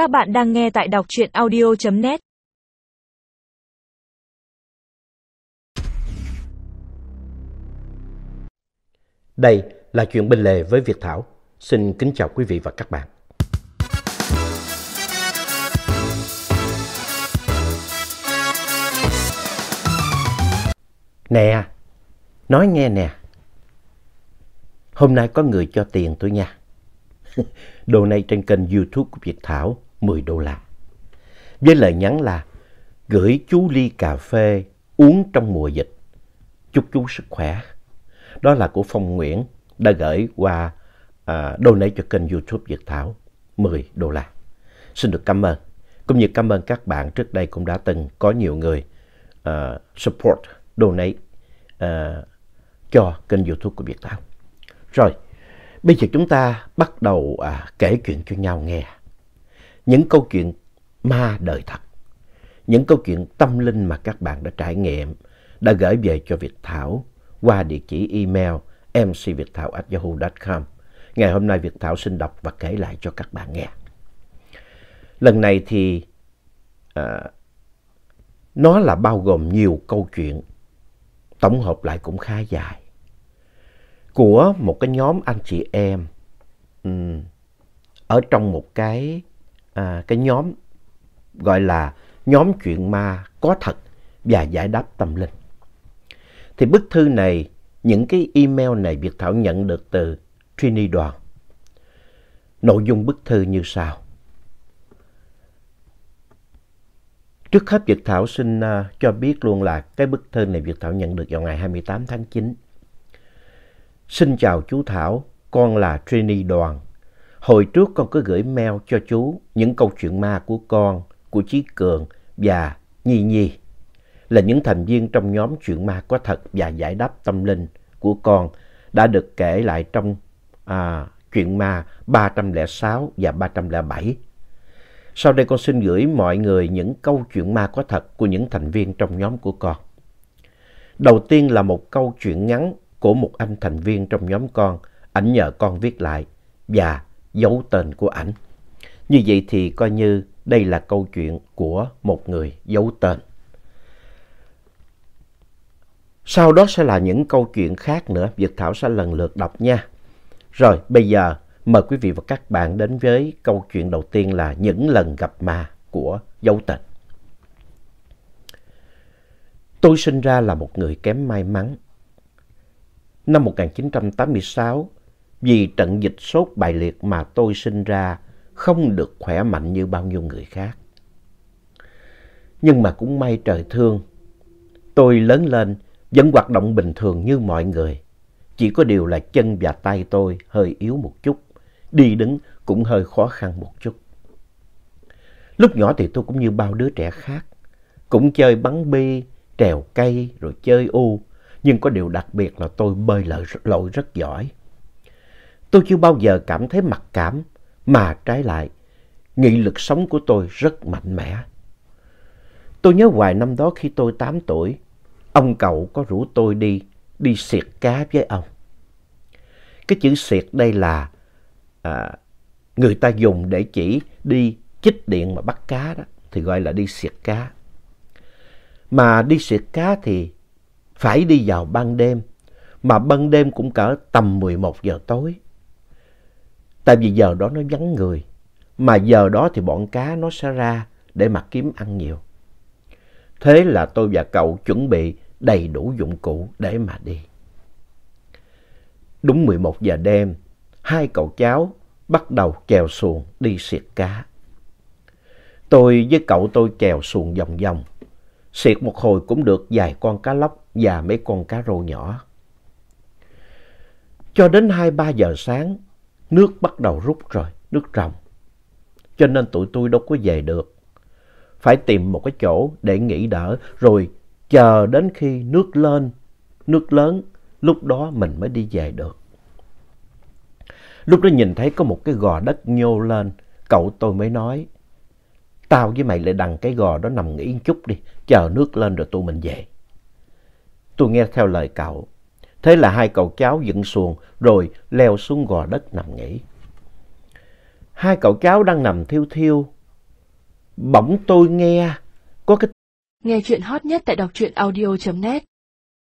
Các bạn đang nghe tại đọc truyện audio.net Đây là chuyện bên lề với Việt Thảo. Xin kính chào quý vị và các bạn. Nè, nói nghe nè. Hôm nay có người cho tiền tôi nha. Đồ này trên kênh youtube của Việt Thảo 10 đô la. Với lời nhắn là gửi chú ly cà phê uống trong mùa dịch. Chúc chú sức khỏe. Đó là của Phong Nguyễn đã gửi qua à, donate cho kênh youtube Việt Thảo 10 đô la. Xin được cảm ơn. Cũng như cảm ơn các bạn trước đây cũng đã từng có nhiều người à, support, donate à, cho kênh youtube của Việt Thảo. Rồi, bây giờ chúng ta bắt đầu à, kể chuyện cho nhau nghe. Những câu chuyện ma đời thật. Những câu chuyện tâm linh mà các bạn đã trải nghiệm, đã gửi về cho Việt Thảo qua địa chỉ email mcviệtthảo.yahoo.com. Ngày hôm nay Việt Thảo xin đọc và kể lại cho các bạn nghe. Lần này thì à, nó là bao gồm nhiều câu chuyện, tổng hợp lại cũng khá dài. Của một cái nhóm anh chị em um, ở trong một cái, à, cái nhóm gọi là nhóm chuyện ma có thật và giải đáp tâm linh. Thì bức thư này, những cái email này Việt Thảo nhận được từ Trini Đoàn. Nội dung bức thư như sau. Trước hết Việt Thảo xin uh, cho biết luôn là cái bức thư này Việt Thảo nhận được vào ngày 28 tháng 9. Xin chào chú Thảo, con là Trini Đoàn. Hồi trước con cứ gửi mail cho chú những câu chuyện ma của con, của Chí Cường và Nhi Nhi là những thành viên trong nhóm chuyện ma có thật và giải đáp tâm linh của con đã được kể lại trong à, chuyện ma 306 và 307. Sau đây con xin gửi mọi người những câu chuyện ma có thật của những thành viên trong nhóm của con. Đầu tiên là một câu chuyện ngắn của một anh thành viên trong nhóm con, ảnh nhờ con viết lại và giấu tên của ảnh. Như vậy thì coi như đây là câu chuyện của một người giấu tên. Sau đó sẽ là những câu chuyện khác nữa, Việt Thảo sẽ lần lượt đọc nha. Rồi, bây giờ mời quý vị và các bạn đến với câu chuyện đầu tiên là những lần gặp ma của dấu tên. Tôi sinh ra là một người kém may mắn. Năm 1986, vì trận dịch sốt bại liệt mà tôi sinh ra không được khỏe mạnh như bao nhiêu người khác. Nhưng mà cũng may trời thương, tôi lớn lên vẫn hoạt động bình thường như mọi người. Chỉ có điều là chân và tay tôi hơi yếu một chút, đi đứng cũng hơi khó khăn một chút. Lúc nhỏ thì tôi cũng như bao đứa trẻ khác, cũng chơi bắn bi, trèo cây rồi chơi u, nhưng có điều đặc biệt là tôi bơi lội rất giỏi. Tôi chưa bao giờ cảm thấy mặc cảm, mà trái lại, nghị lực sống của tôi rất mạnh mẽ. Tôi nhớ hoài năm đó khi tôi 8 tuổi, ông cậu có rủ tôi đi, đi xiệt cá với ông. Cái chữ xiệt đây là à, người ta dùng để chỉ đi chích điện mà bắt cá đó, thì gọi là đi xiệt cá. Mà đi xiệt cá thì phải đi vào ban đêm, mà ban đêm cũng cỡ tầm 11 giờ tối. Tại vì giờ đó nó vắng người, mà giờ đó thì bọn cá nó sẽ ra để mà kiếm ăn nhiều. Thế là tôi và cậu chuẩn bị đầy đủ dụng cụ để mà đi. Đúng 11 giờ đêm, hai cậu cháu bắt đầu chèo xuồng đi siệt cá. Tôi với cậu tôi chèo xuồng vòng vòng. Siệt một hồi cũng được vài con cá lóc và mấy con cá rô nhỏ. Cho đến 2-3 giờ sáng, nước bắt đầu rút rồi, nước ròng. Cho nên tụi tôi đâu có về được. Phải tìm một cái chỗ để nghỉ đỡ rồi chờ đến khi nước lên, nước lớn, lúc đó mình mới đi về được. Lúc đó nhìn thấy có một cái gò đất nhô lên, cậu tôi mới nói, tao với mày lại đằng cái gò đó nằm nghỉ một chút đi, chờ nước lên rồi tụi mình về. Tôi nghe theo lời cậu. Thế là hai cậu cháu dựng xuồng, rồi leo xuống gò đất nằm nghỉ. Hai cậu cháu đang nằm thiêu thiêu bỗng tôi nghe có cái Nghe chuyện hot nhất tại đọc truyện audio.net